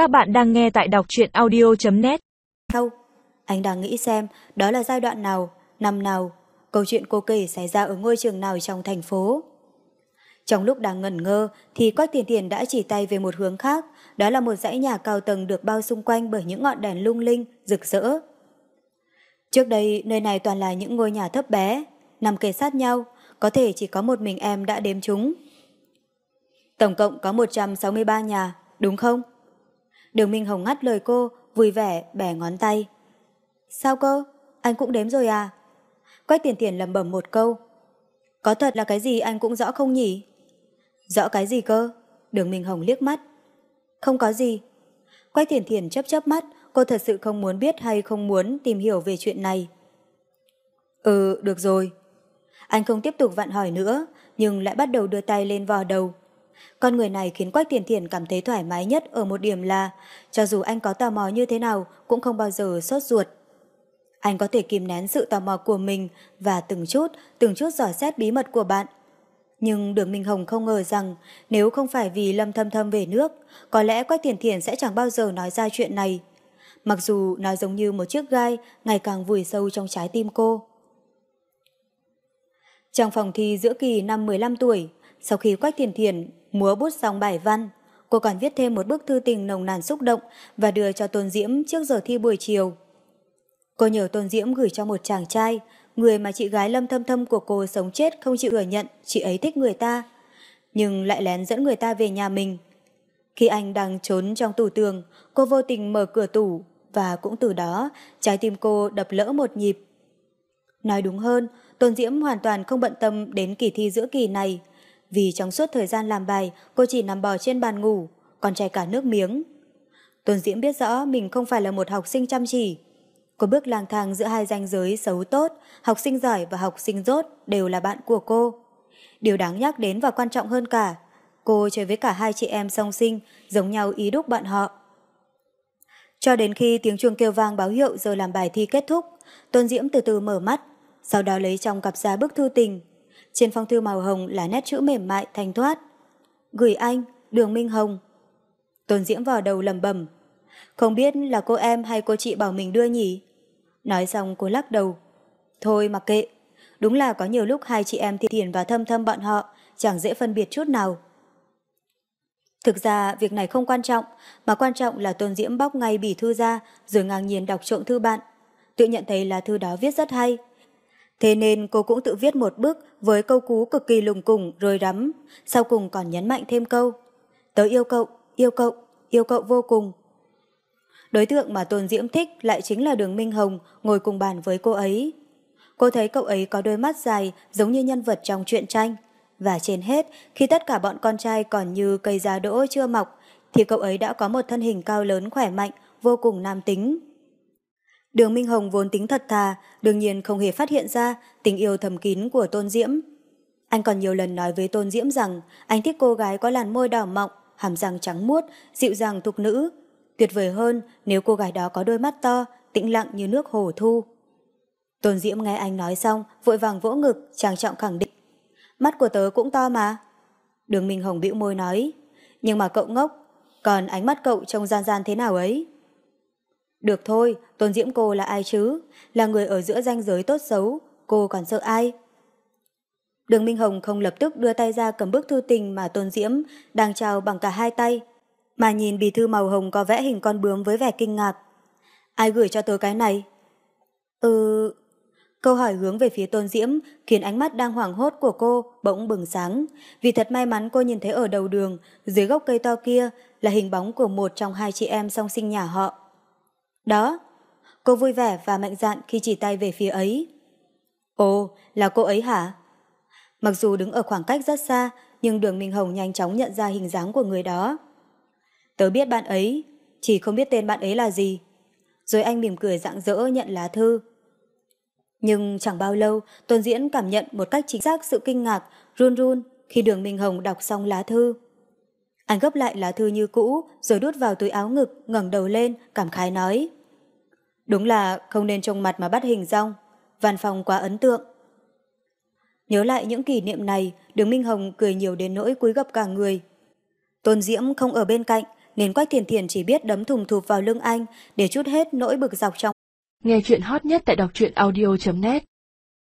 Các bạn đang nghe tại đọc truyện audio.net Đâu? Anh đang nghĩ xem đó là giai đoạn nào, năm nào, câu chuyện cô kể xảy ra ở ngôi trường nào trong thành phố. Trong lúc đang ngẩn ngơ thì Quách Tiền Tiền đã chỉ tay về một hướng khác, đó là một dãy nhà cao tầng được bao xung quanh bởi những ngọn đèn lung linh, rực rỡ. Trước đây nơi này toàn là những ngôi nhà thấp bé, nằm kề sát nhau, có thể chỉ có một mình em đã đếm chúng. Tổng cộng có 163 nhà, đúng không? Đường Minh Hồng ngắt lời cô, vui vẻ, bẻ ngón tay. Sao cơ? Anh cũng đếm rồi à? Quách tiền tiền lầm bẩm một câu. Có thật là cái gì anh cũng rõ không nhỉ? Rõ cái gì cơ? Đường Minh Hồng liếc mắt. Không có gì. Quách tiền tiền chấp chấp mắt, cô thật sự không muốn biết hay không muốn tìm hiểu về chuyện này. Ừ, được rồi. Anh không tiếp tục vặn hỏi nữa, nhưng lại bắt đầu đưa tay lên vò đầu. Con người này khiến Quách Tiền Thiền cảm thấy thoải mái nhất ở một điểm là, cho dù anh có tò mò như thế nào cũng không bao giờ sốt ruột. Anh có thể kìm nén sự tò mò của mình và từng chút, từng chút dò xét bí mật của bạn. Nhưng Đường Minh Hồng không ngờ rằng nếu không phải vì Lâm Thâm Thâm về nước, có lẽ Quách Tiền Thiền sẽ chẳng bao giờ nói ra chuyện này. Mặc dù nó giống như một chiếc gai ngày càng vùi sâu trong trái tim cô. Trong phòng thi giữa kỳ năm 15 tuổi, sau khi Quách Thiền Thiền múa bút xong bài văn, cô còn viết thêm một bức thư tình nồng nàn xúc động và đưa cho Tôn Diễm trước giờ thi buổi chiều. Cô nhờ Tôn Diễm gửi cho một chàng trai, người mà chị gái lâm thâm thâm của cô sống chết không chịu thừa nhận chị ấy thích người ta, nhưng lại lén dẫn người ta về nhà mình. Khi anh đang trốn trong tủ tường, cô vô tình mở cửa tủ và cũng từ đó trái tim cô đập lỡ một nhịp. Nói đúng hơn, Tôn Diễm hoàn toàn không bận tâm đến kỳ thi giữa kỳ này, vì trong suốt thời gian làm bài cô chỉ nằm bò trên bàn ngủ, còn chảy cả nước miếng. Tôn Diễm biết rõ mình không phải là một học sinh chăm chỉ. Cô bước lang thang giữa hai ranh giới xấu tốt, học sinh giỏi và học sinh rốt đều là bạn của cô. Điều đáng nhắc đến và quan trọng hơn cả, cô chơi với cả hai chị em song sinh, giống nhau ý đúc bạn họ. Cho đến khi tiếng chuông kêu vang báo hiệu giờ làm bài thi kết thúc, Tôn Diễm từ từ mở mắt, sau đó lấy trong cặp ra bức thư tình. Trên phong thư màu hồng là nét chữ mềm mại thanh thoát. Gửi anh, Đường Minh Hồng. Tôn Diễm vào đầu lầm bầm. Không biết là cô em hay cô chị bảo mình đưa nhỉ? Nói xong cô lắc đầu. Thôi mặc kệ. Đúng là có nhiều lúc hai chị em thì thiền và thâm thâm bọn họ chẳng dễ phân biệt chút nào. Thực ra việc này không quan trọng, mà quan trọng là Tôn Diễm bóc ngay bì thư ra rồi ngang nhiên đọc trộm thư bạn. Tự nhận thấy là thư đó viết rất hay, Thế nên cô cũng tự viết một bức với câu cú cực kỳ lùng cùng rồi rắm, sau cùng còn nhấn mạnh thêm câu. Tớ yêu cậu, yêu cậu, yêu cậu vô cùng. Đối tượng mà Tôn Diễm thích lại chính là Đường Minh Hồng ngồi cùng bàn với cô ấy. Cô thấy cậu ấy có đôi mắt dài giống như nhân vật trong truyện tranh. Và trên hết, khi tất cả bọn con trai còn như cây giá đỗ chưa mọc, thì cậu ấy đã có một thân hình cao lớn khỏe mạnh, vô cùng nam tính. Đường Minh Hồng vốn tính thật thà, đương nhiên không hề phát hiện ra tình yêu thầm kín của Tôn Diễm. Anh còn nhiều lần nói với Tôn Diễm rằng anh thích cô gái có làn môi đỏ mọng, hàm răng trắng muốt, dịu dàng thục nữ. Tuyệt vời hơn nếu cô gái đó có đôi mắt to, tĩnh lặng như nước hồ thu. Tôn Diễm nghe anh nói xong, vội vàng vỗ ngực, trang trọng khẳng định. Mắt của tớ cũng to mà. Đường Minh Hồng bĩu môi nói. Nhưng mà cậu ngốc, còn ánh mắt cậu trông gian gian thế nào ấy? Được thôi, Tôn Diễm cô là ai chứ? Là người ở giữa ranh giới tốt xấu, cô còn sợ ai? Đường Minh Hồng không lập tức đưa tay ra cầm bức thư tình mà Tôn Diễm đang trao bằng cả hai tay, mà nhìn bì thư màu hồng có vẽ hình con bướm với vẻ kinh ngạc. Ai gửi cho tôi cái này? Ừ... Câu hỏi hướng về phía Tôn Diễm khiến ánh mắt đang hoảng hốt của cô bỗng bừng sáng, vì thật may mắn cô nhìn thấy ở đầu đường, dưới gốc cây to kia là hình bóng của một trong hai chị em song sinh nhà họ. Đó, cô vui vẻ và mạnh dạn khi chỉ tay về phía ấy. Ồ, là cô ấy hả? Mặc dù đứng ở khoảng cách rất xa, nhưng đường Minh Hồng nhanh chóng nhận ra hình dáng của người đó. Tớ biết bạn ấy, chỉ không biết tên bạn ấy là gì. Rồi anh mỉm cười rạng rỡ nhận lá thư. Nhưng chẳng bao lâu, Tôn Diễn cảm nhận một cách chính xác sự kinh ngạc, run run khi đường Minh Hồng đọc xong lá thư. Anh gấp lại lá thư như cũ, rồi đút vào túi áo ngực, ngẩng đầu lên, cảm khái nói. Đúng là không nên trông mặt mà bắt hình rong. Văn phòng quá ấn tượng. Nhớ lại những kỷ niệm này, đường Minh Hồng cười nhiều đến nỗi cúi gập cả người. Tôn Diễm không ở bên cạnh, nên Quách Thiền Thiền chỉ biết đấm thùng thụp vào lưng anh để chút hết nỗi bực dọc trong. Nghe chuyện hot nhất tại đọc truyện audio.net